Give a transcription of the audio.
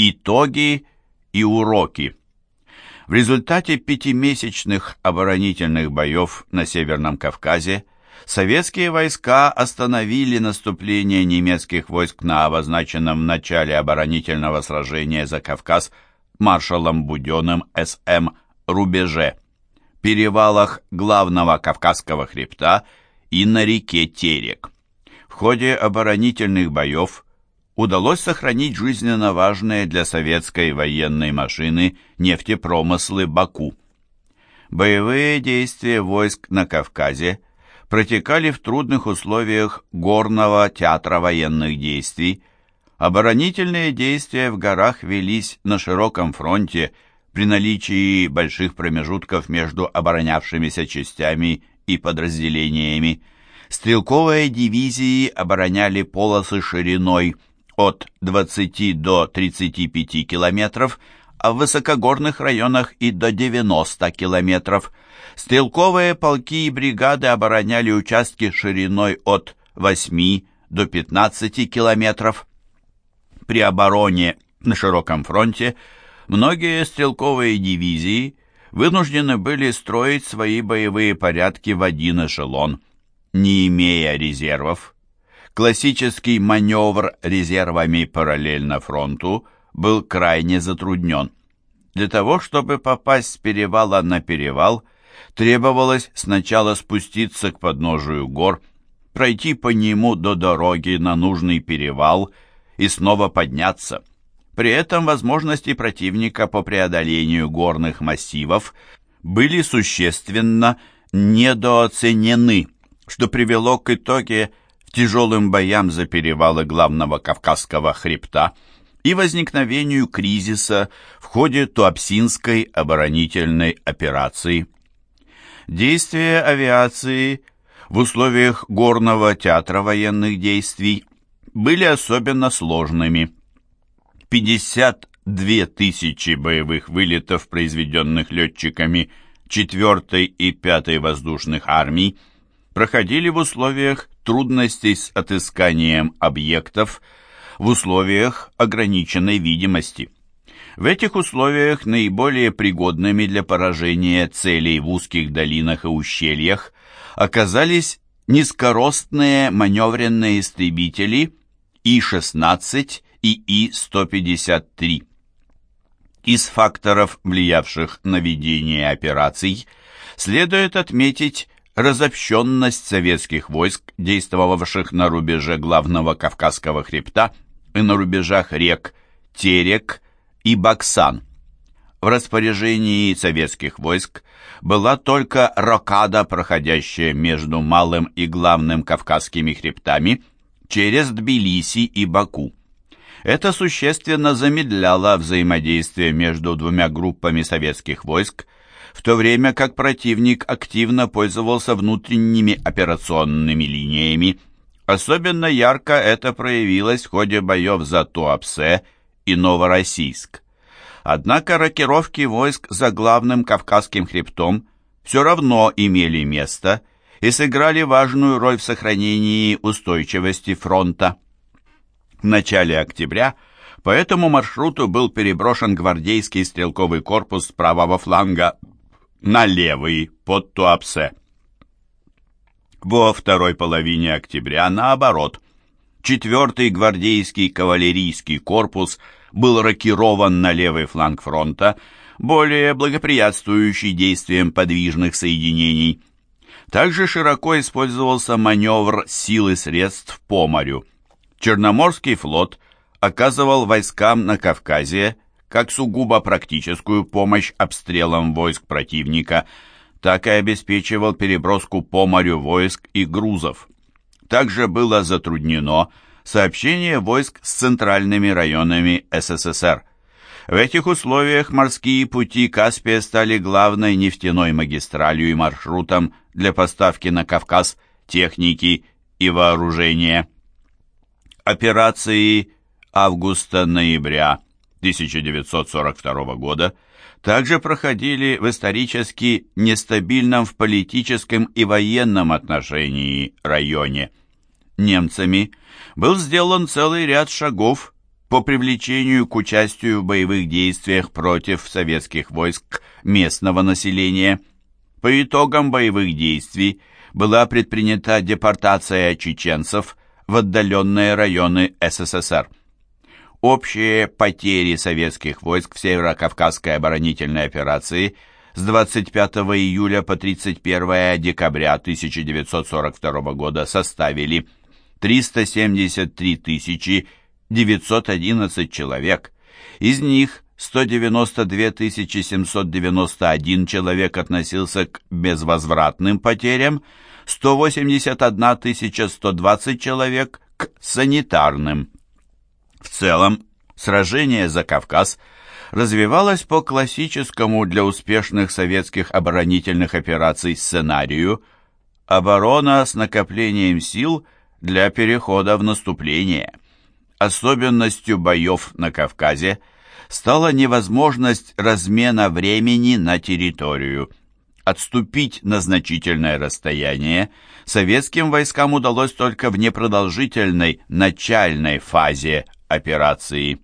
Итоги и уроки. В результате пятимесячных оборонительных боев на Северном Кавказе советские войска остановили наступление немецких войск на обозначенном в начале оборонительного сражения за Кавказ маршалом Буденным СМ рубеже, перевалах главного Кавказского хребта и на реке Терек. В ходе оборонительных боев удалось сохранить жизненно важные для советской военной машины нефтепромыслы Баку. Боевые действия войск на Кавказе протекали в трудных условиях горного театра военных действий. Оборонительные действия в горах велись на широком фронте при наличии больших промежутков между оборонявшимися частями и подразделениями. Стрелковые дивизии обороняли полосы шириной от 20 до 35 километров, а в высокогорных районах и до 90 километров. Стрелковые полки и бригады обороняли участки шириной от 8 до 15 километров. При обороне на широком фронте многие стрелковые дивизии вынуждены были строить свои боевые порядки в один эшелон, не имея резервов. Классический маневр резервами параллельно фронту был крайне затруднен. Для того, чтобы попасть с перевала на перевал, требовалось сначала спуститься к подножию гор, пройти по нему до дороги на нужный перевал и снова подняться. При этом возможности противника по преодолению горных массивов были существенно недооценены, что привело к итоге тяжелым боям за перевалы главного Кавказского хребта и возникновению кризиса в ходе Туапсинской оборонительной операции. Действия авиации в условиях горного театра военных действий были особенно сложными. 52 тысячи боевых вылетов, произведенных летчиками 4 и 5 воздушных армий, проходили в условиях трудностей с отысканием объектов, в условиях ограниченной видимости. В этих условиях наиболее пригодными для поражения целей в узких долинах и ущельях оказались низкоростные маневренные истребители И-16 и И-153. Из факторов, влиявших на ведение операций, следует отметить разобщенность советских войск, действовавших на рубеже главного Кавказского хребта и на рубежах рек Терек и Баксан. В распоряжении советских войск была только рокада, проходящая между Малым и Главным Кавказскими хребтами через Тбилиси и Баку. Это существенно замедляло взаимодействие между двумя группами советских войск, в то время как противник активно пользовался внутренними операционными линиями. Особенно ярко это проявилось в ходе боев за Туапсе и Новороссийск. Однако рокировки войск за главным Кавказским хребтом все равно имели место и сыграли важную роль в сохранении устойчивости фронта. В начале октября по этому маршруту был переброшен гвардейский стрелковый корпус с правого фланга на левый под Туапсе. Во второй половине октября, наоборот, четвертый гвардейский кавалерийский корпус был рокирован на левый фланг фронта, более благоприятствующий действиям подвижных соединений. Также широко использовался маневр сил и средств по морю. Черноморский флот оказывал войскам на Кавказе как сугубо практическую помощь обстрелам войск противника, так и обеспечивал переброску по морю войск и грузов. Также было затруднено сообщение войск с центральными районами СССР. В этих условиях морские пути Каспия стали главной нефтяной магистралью и маршрутом для поставки на Кавказ техники и вооружения. Операции августа-ноября 1942 года также проходили в исторически нестабильном в политическом и военном отношении районе. Немцами был сделан целый ряд шагов по привлечению к участию в боевых действиях против советских войск местного населения. По итогам боевых действий была предпринята депортация чеченцев в отдаленные районы СССР. Общие потери советских войск в Северо-Кавказской оборонительной операции с 25 июля по 31 декабря 1942 года составили 373 911 человек. Из них 192 791 человек относился к безвозвратным потерям, 181 120 человек к санитарным. В целом, сражение за Кавказ развивалось по классическому для успешных советских оборонительных операций сценарию «Оборона с накоплением сил для перехода в наступление». Особенностью боев на Кавказе стала невозможность размена времени на территорию. Отступить на значительное расстояние советским войскам удалось только в непродолжительной начальной фазе операции.